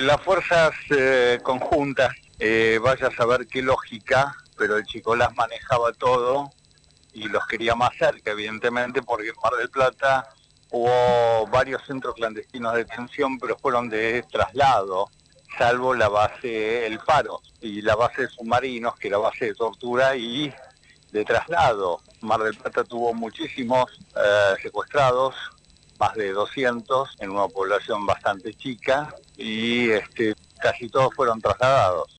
Las fuerzas eh, conjuntas, eh, vaya a saber qué lógica, pero el chico las manejaba todo y los quería más cerca, evidentemente, porque en Mar del Plata hubo varios centros clandestinos de detención, pero fueron de traslado, salvo la base El Faro y la base de submarinos, que era base de tortura y de traslado. Mar del Plata tuvo muchísimos eh, secuestrados, más de 200, en una población bastante chica, y este, casi todos fueron trasladados.